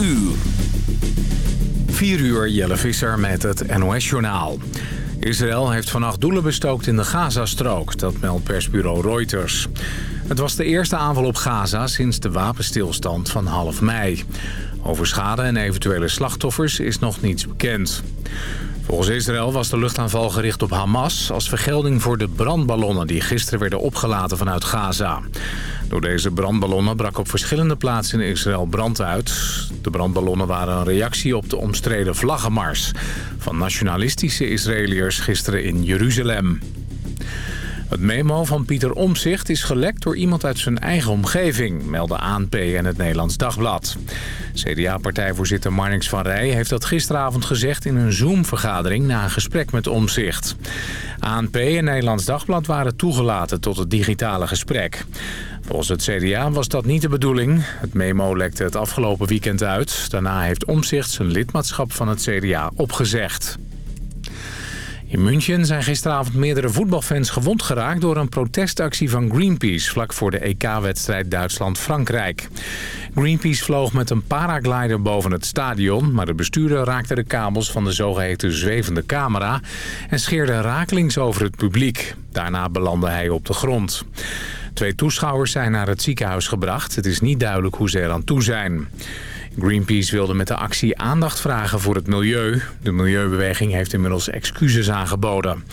uur. 4 uur, Jelle Visser met het NOS-journaal. Israël heeft vannacht doelen bestookt in de Gazastrook, dat meldt persbureau Reuters. Het was de eerste aanval op Gaza sinds de wapenstilstand van half mei. Over schade en eventuele slachtoffers is nog niets bekend. Volgens Israël was de luchtaanval gericht op Hamas... als vergelding voor de brandballonnen die gisteren werden opgelaten vanuit Gaza. Door deze brandballonnen brak op verschillende plaatsen in Israël brand uit. De brandballonnen waren een reactie op de omstreden vlaggenmars... van nationalistische Israëliërs gisteren in Jeruzalem. Het memo van Pieter Omzicht is gelekt door iemand uit zijn eigen omgeving, melden ANP en het Nederlands Dagblad. CDA-partijvoorzitter Marnix van Rij heeft dat gisteravond gezegd in een Zoom-vergadering na een gesprek met Omzicht. ANP en Nederlands Dagblad waren toegelaten tot het digitale gesprek. Volgens het CDA was dat niet de bedoeling. Het memo lekte het afgelopen weekend uit. Daarna heeft Omzicht zijn lidmaatschap van het CDA opgezegd. In München zijn gisteravond meerdere voetbalfans gewond geraakt... door een protestactie van Greenpeace vlak voor de EK-wedstrijd Duitsland-Frankrijk. Greenpeace vloog met een paraglider boven het stadion... maar de bestuurder raakte de kabels van de zogeheten zwevende camera... en scheerde rakelings over het publiek. Daarna belandde hij op de grond. Twee toeschouwers zijn naar het ziekenhuis gebracht. Het is niet duidelijk hoe ze eraan toe zijn. Greenpeace wilde met de actie aandacht vragen voor het milieu. De milieubeweging heeft inmiddels excuses aangeboden.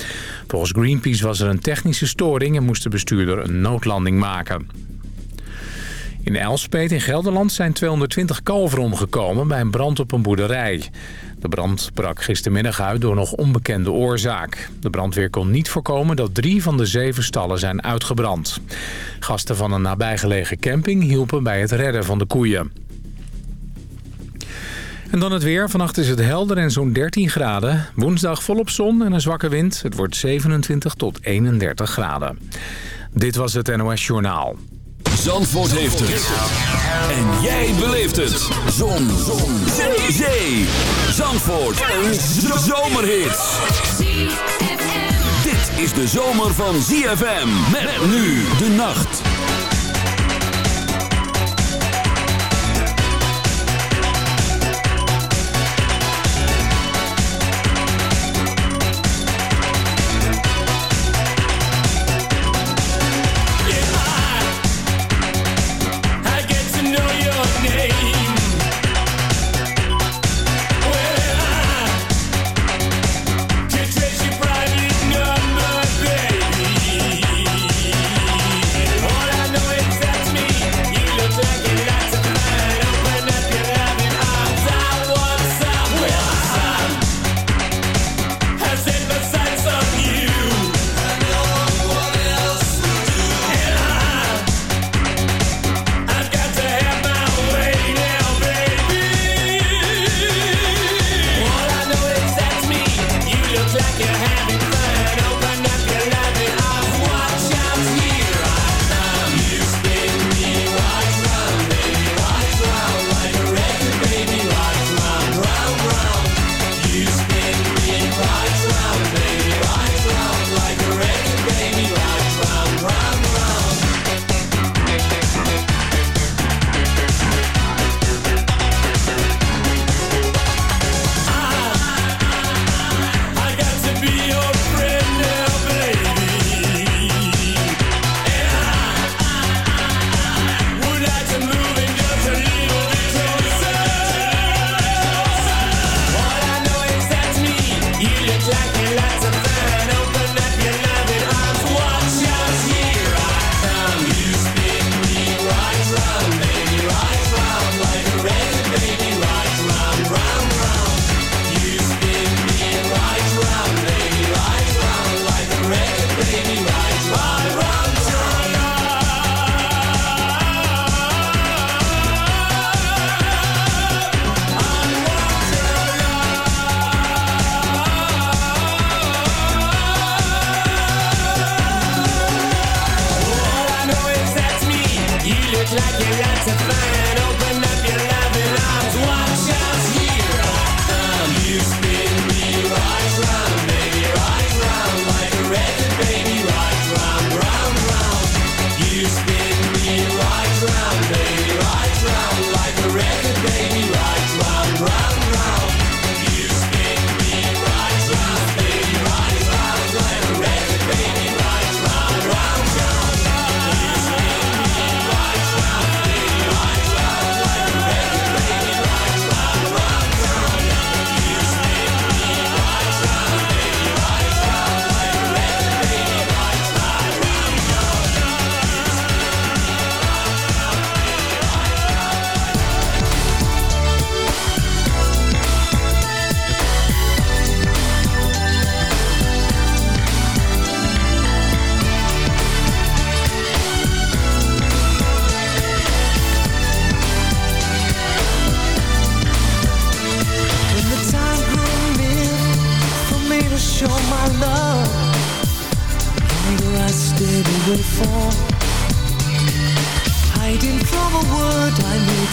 Volgens Greenpeace was er een technische storing en moest de bestuurder een noodlanding maken. In Elspet in Gelderland zijn 220 kalveren omgekomen bij een brand op een boerderij. De brand brak gistermiddag uit door nog onbekende oorzaak. De brandweer kon niet voorkomen dat drie van de zeven stallen zijn uitgebrand. Gasten van een nabijgelegen camping hielpen bij het redden van de koeien. En dan het weer. Vannacht is het helder en zo'n 13 graden. Woensdag volop zon en een zwakke wind. Het wordt 27 tot 31 graden. Dit was het NOS Journaal. Zandvoort heeft het. En jij beleeft het. Zon. zon. Zee. Zee. Zandvoort. Een zomerhit. Dit is de zomer van ZFM. Met nu de nacht.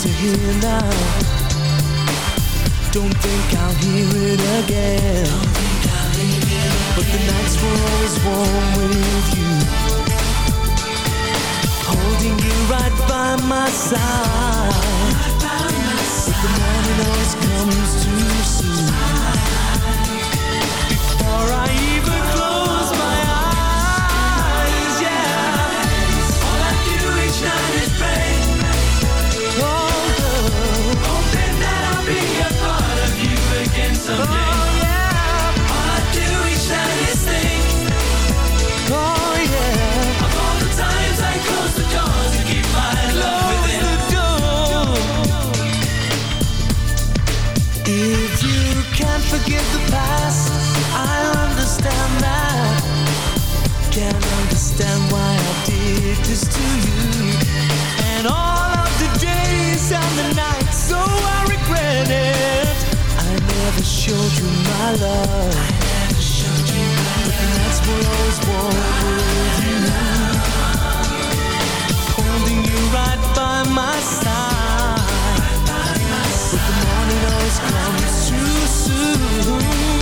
To hear now. Don't think I'll hear it again. But the nights were always warm with you. Holding you right by my side. But the morning always comes too soon. Before I even to you. And all of the days and the nights, so I regret it. I never showed you my love. I always warm with you. Holding you right by my side. But the morning always comes too soon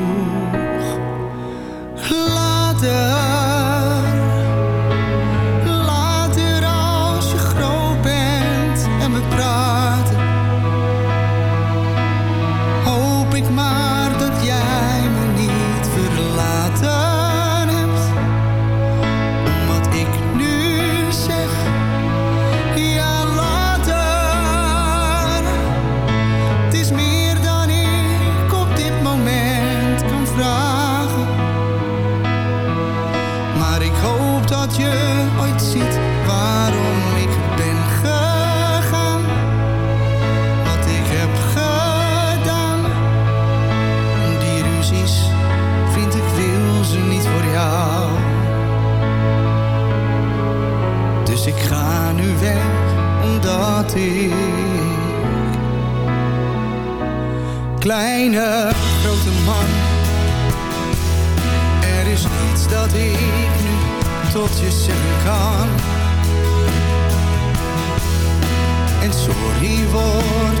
kleine grote man. Er is niets dat ik nu tot je zeggen kan. En sorry wordt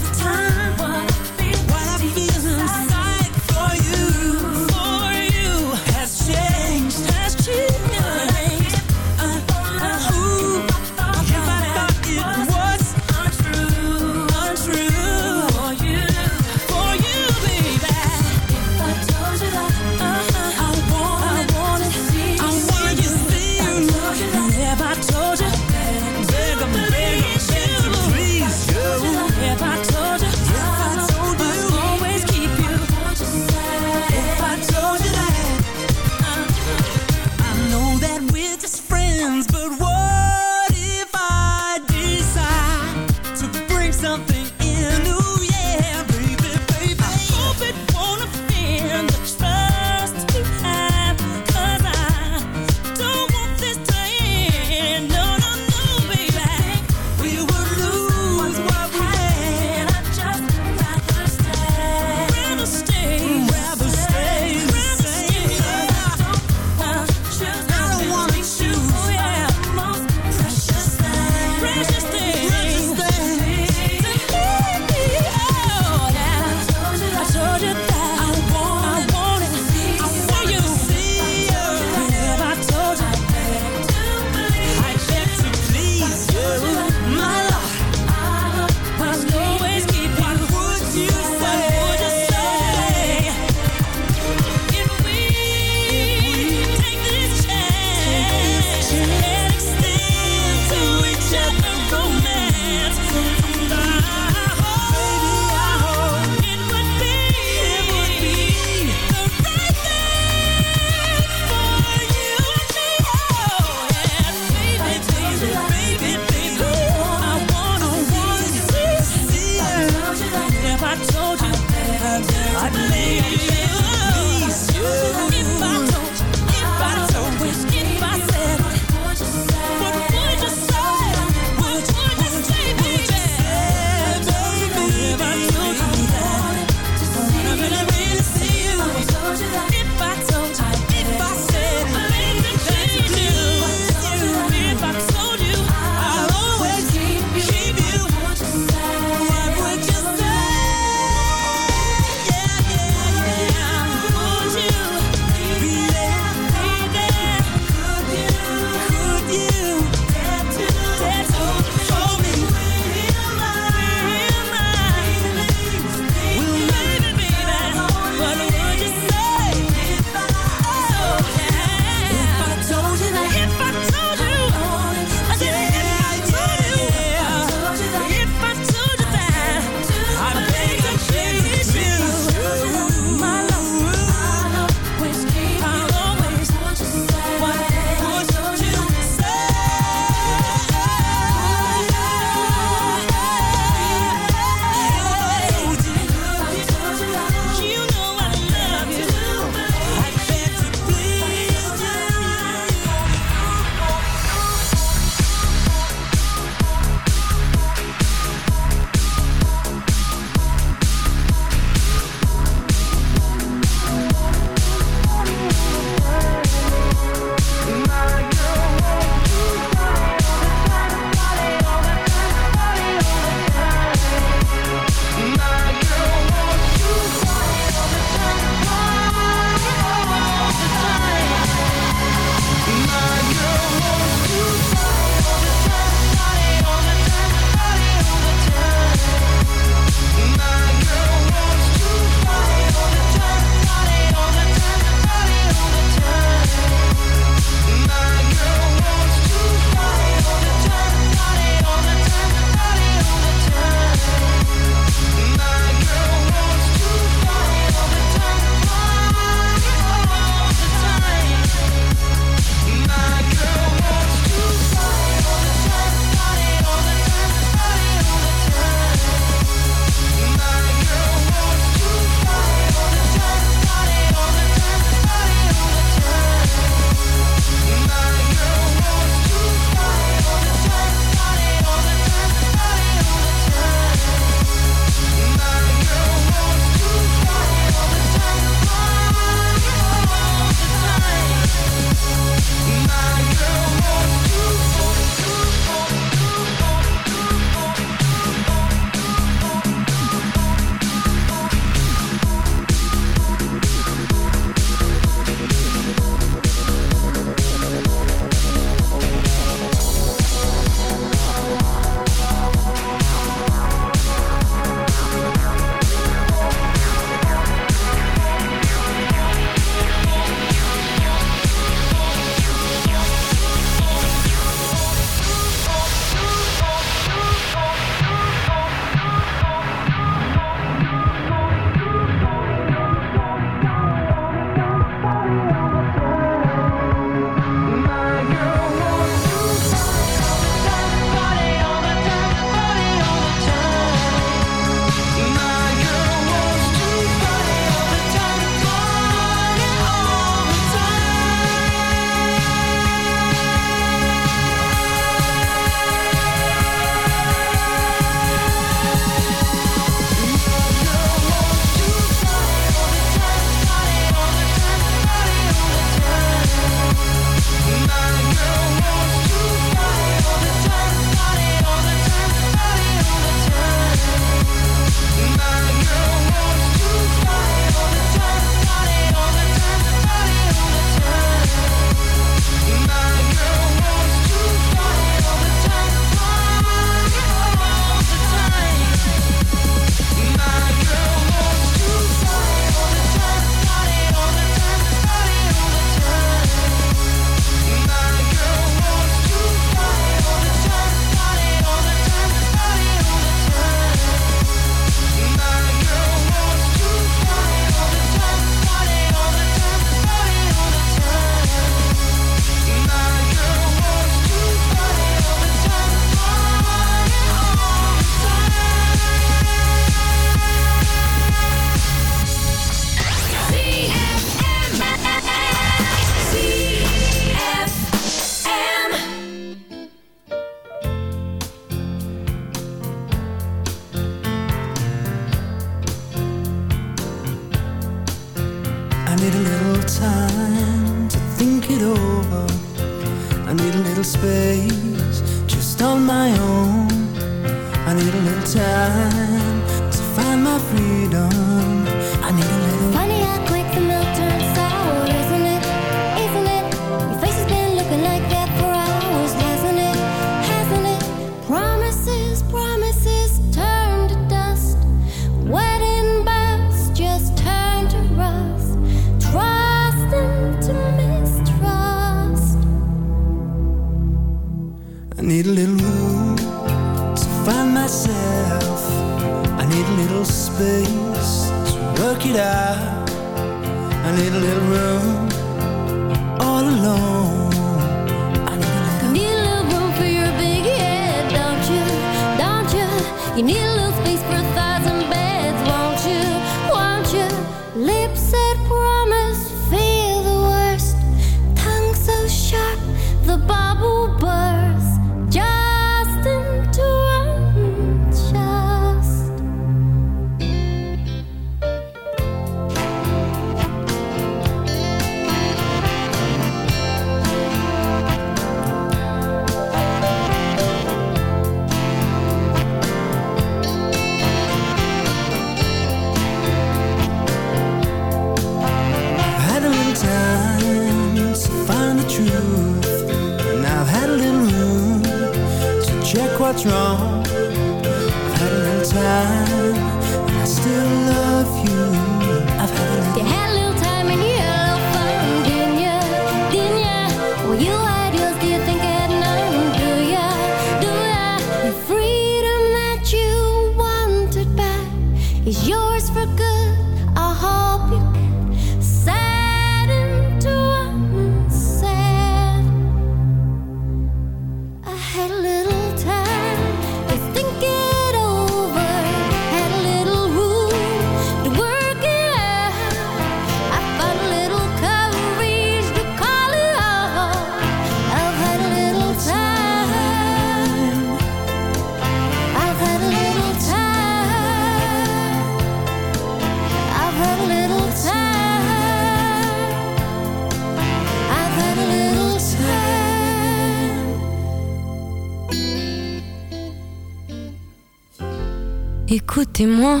témoin.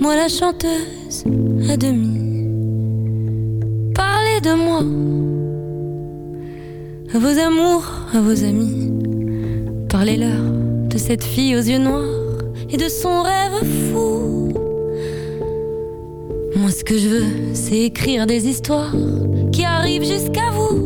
Moi la chanteuse à demi. Parlez de moi. À vos amours, à vos amis. Parlez-leur de cette fille aux yeux noirs et de son rêve fou. Moi ce que je veux, c'est écrire des histoires qui arrivent jusqu'à vous.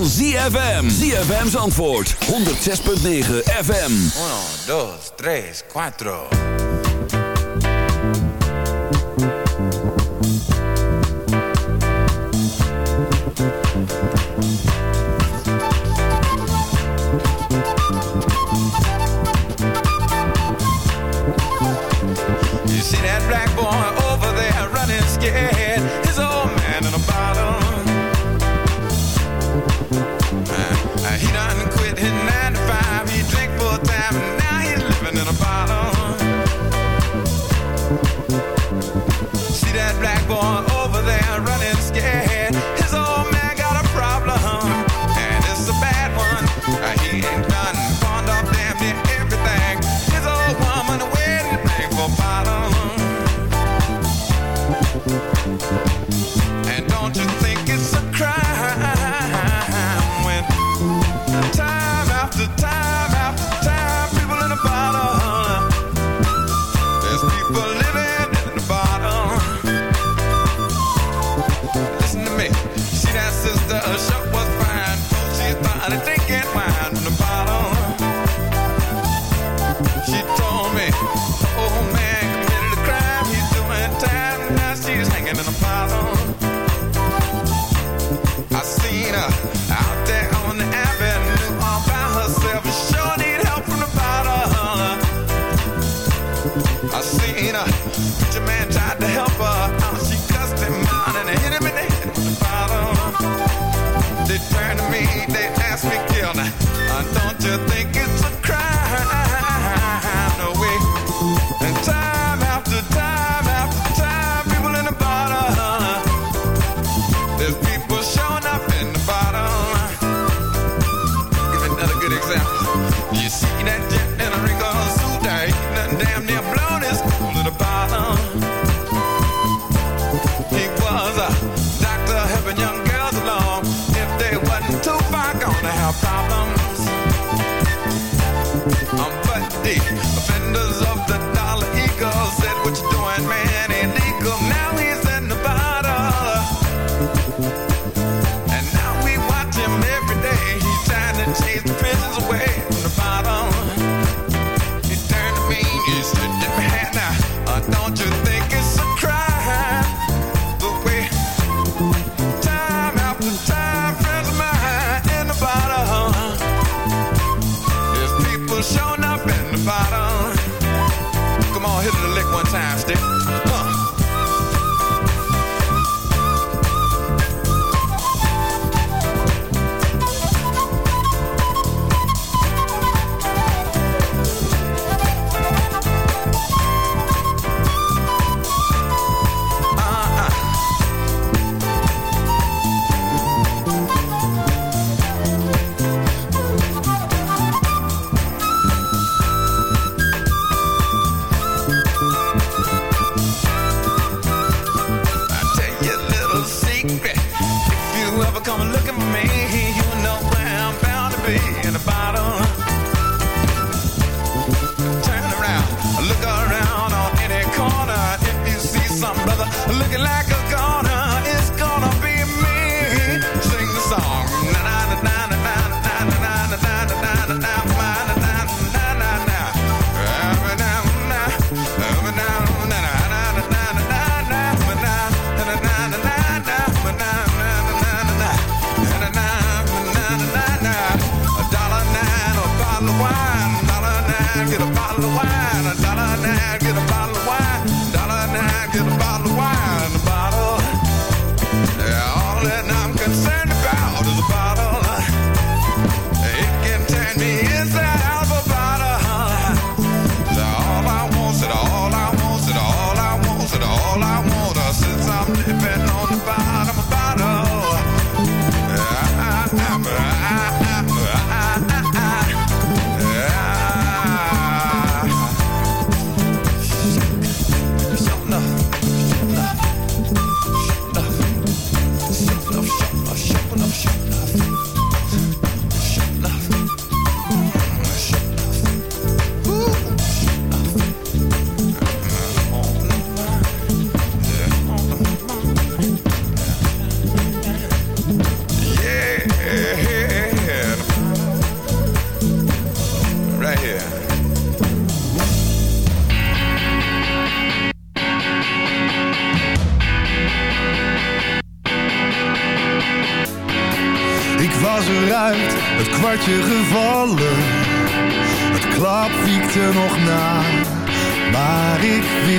van ZFM. ZFM's antwoord. 106.9 FM. 1, 2, 3, 4.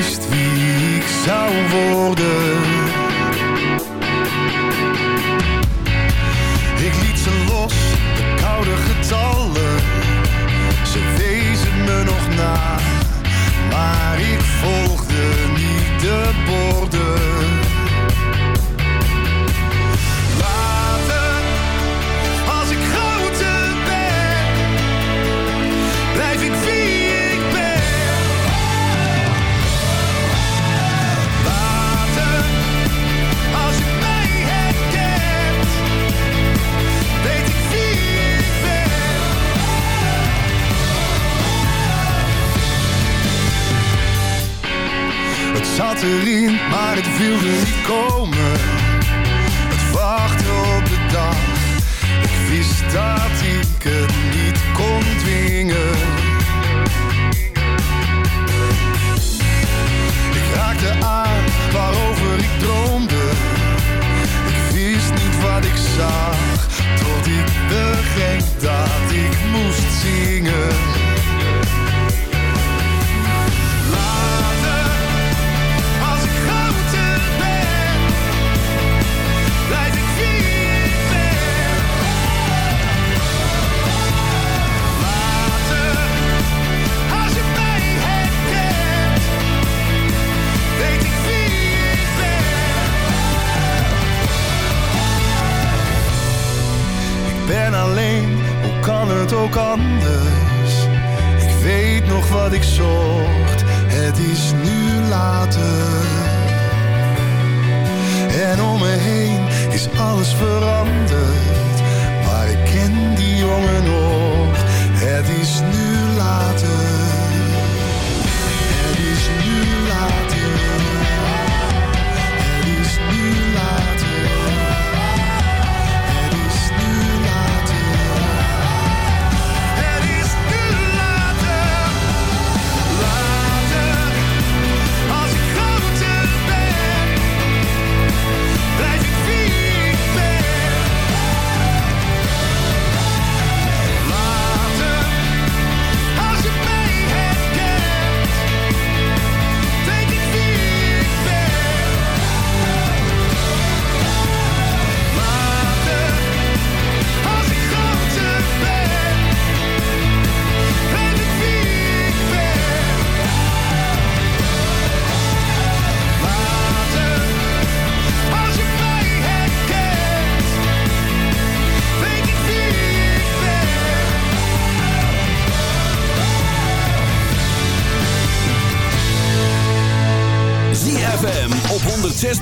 geweest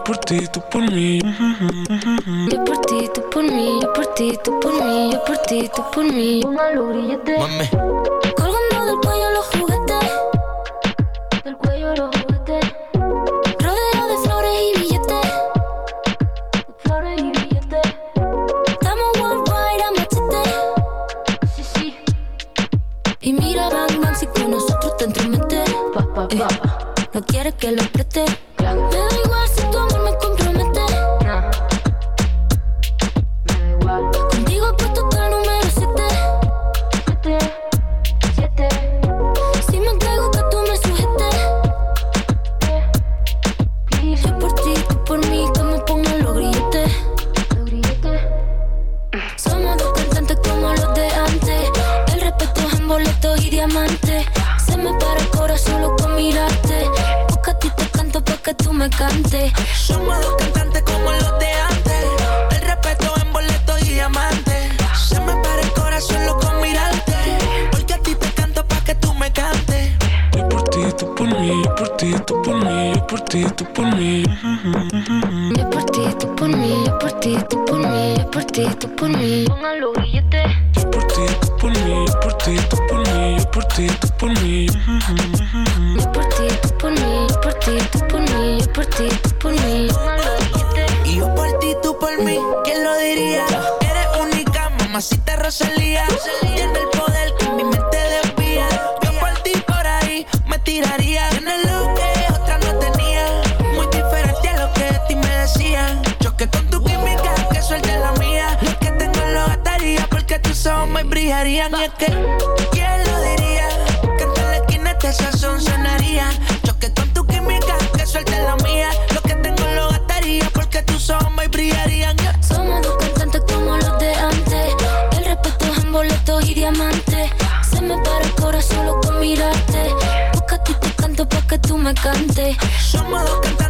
yo por ti, tú por mí. Yo por ti, tú por mí, yo por ti, tú por mí, yo por ti, tú por mí. Una lurillete. Mame. Colgando del cuello los frijarían. Y es que, ¿quién lo diría? Que en la esquina este sazón sonaría. Choque con tu química, que suelte la mía. Lo que tengo lo gastaría porque tus ojos y brillarían. Yeah. Somos dos cantantes como los de antes. El respeto es en boletos y diamantes. Se me para el corazón solo con mirarte. Busca tu canto para que tú me cantes. Somos dos cantantes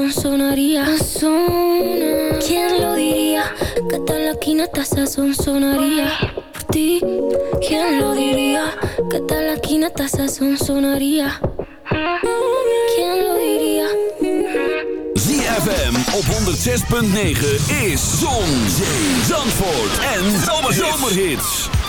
corazón sonaría Sona. ¿Quién lo diría? Que tal la quina taza son sonaría Por ti, ¿quién lo diría? Que tal la quina taza son sonaría ¿Quién lo diría? ZFM op 106.9 is Zon, Zee, Zandvoort en Zomerhits. Zomerhits.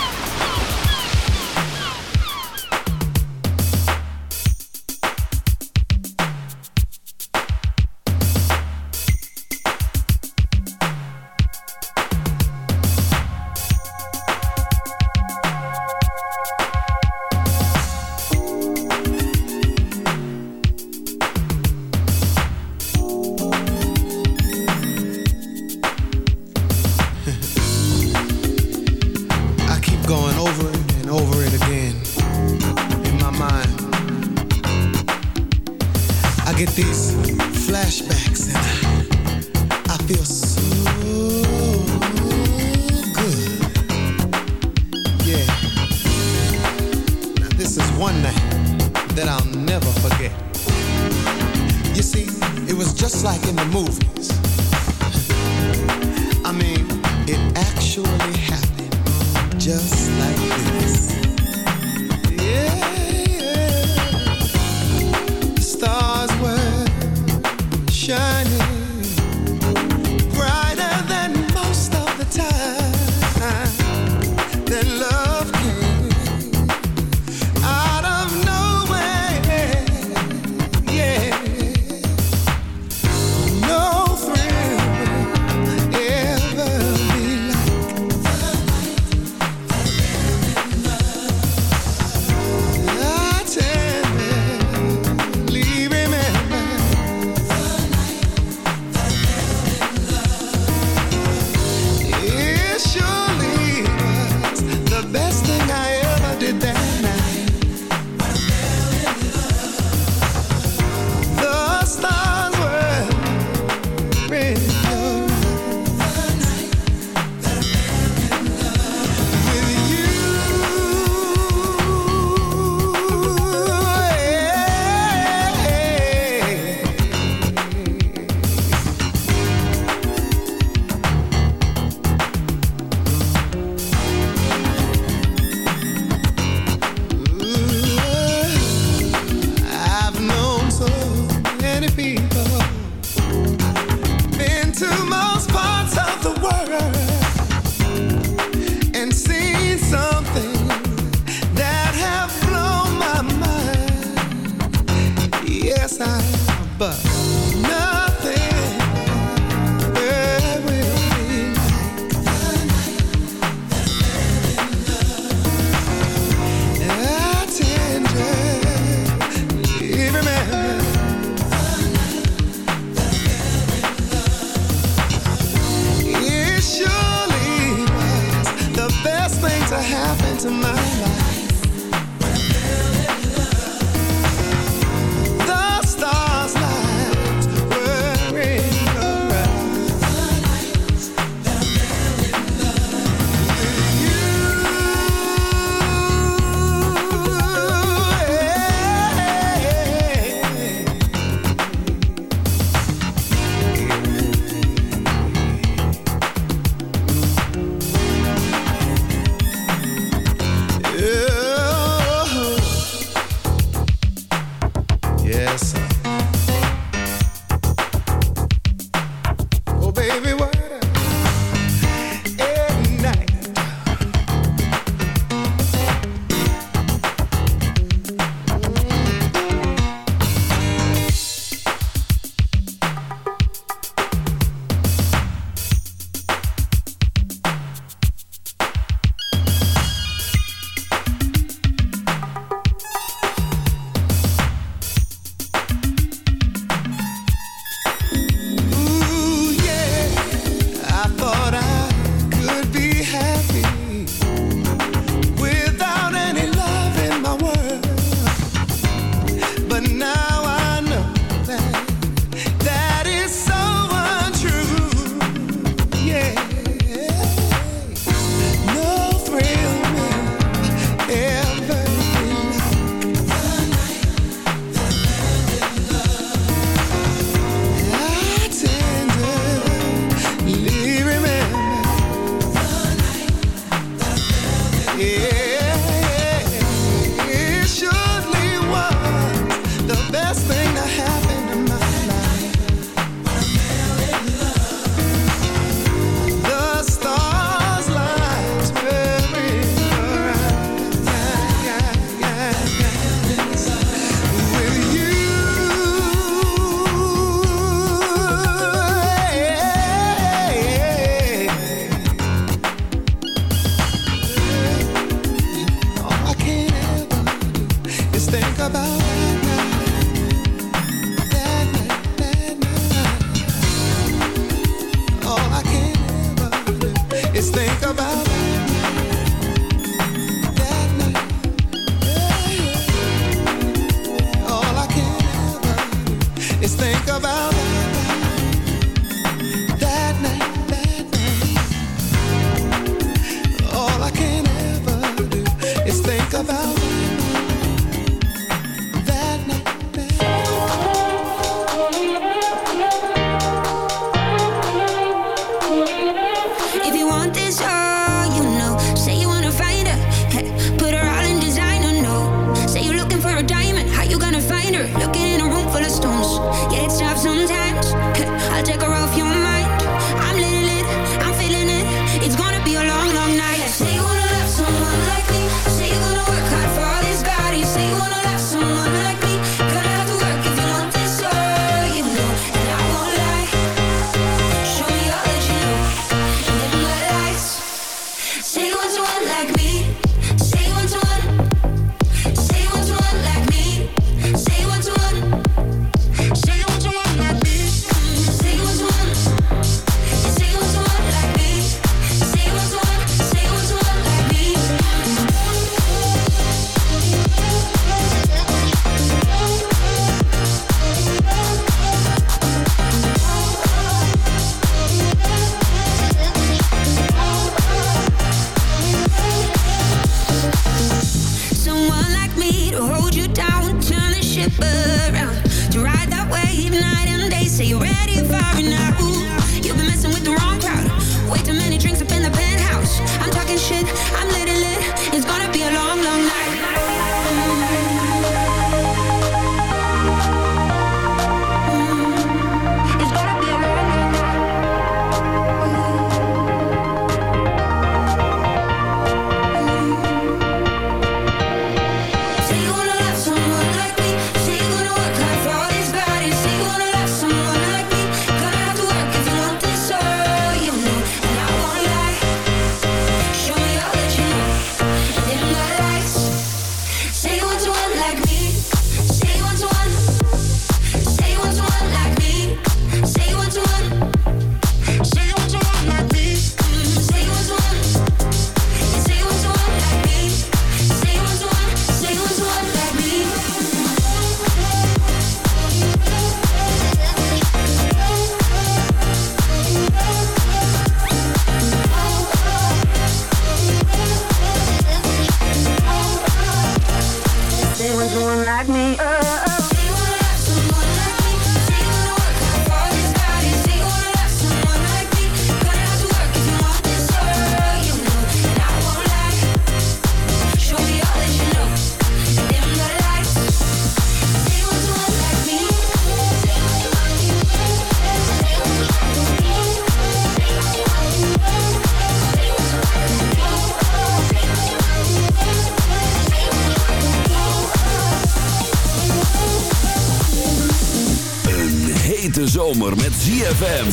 ZFM.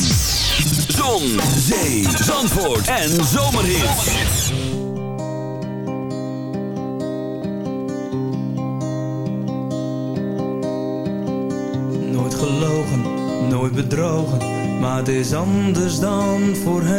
Zon, zee, zandvoort en zomerhit. Nooit gelogen, nooit bedrogen, maar het is anders dan voorheen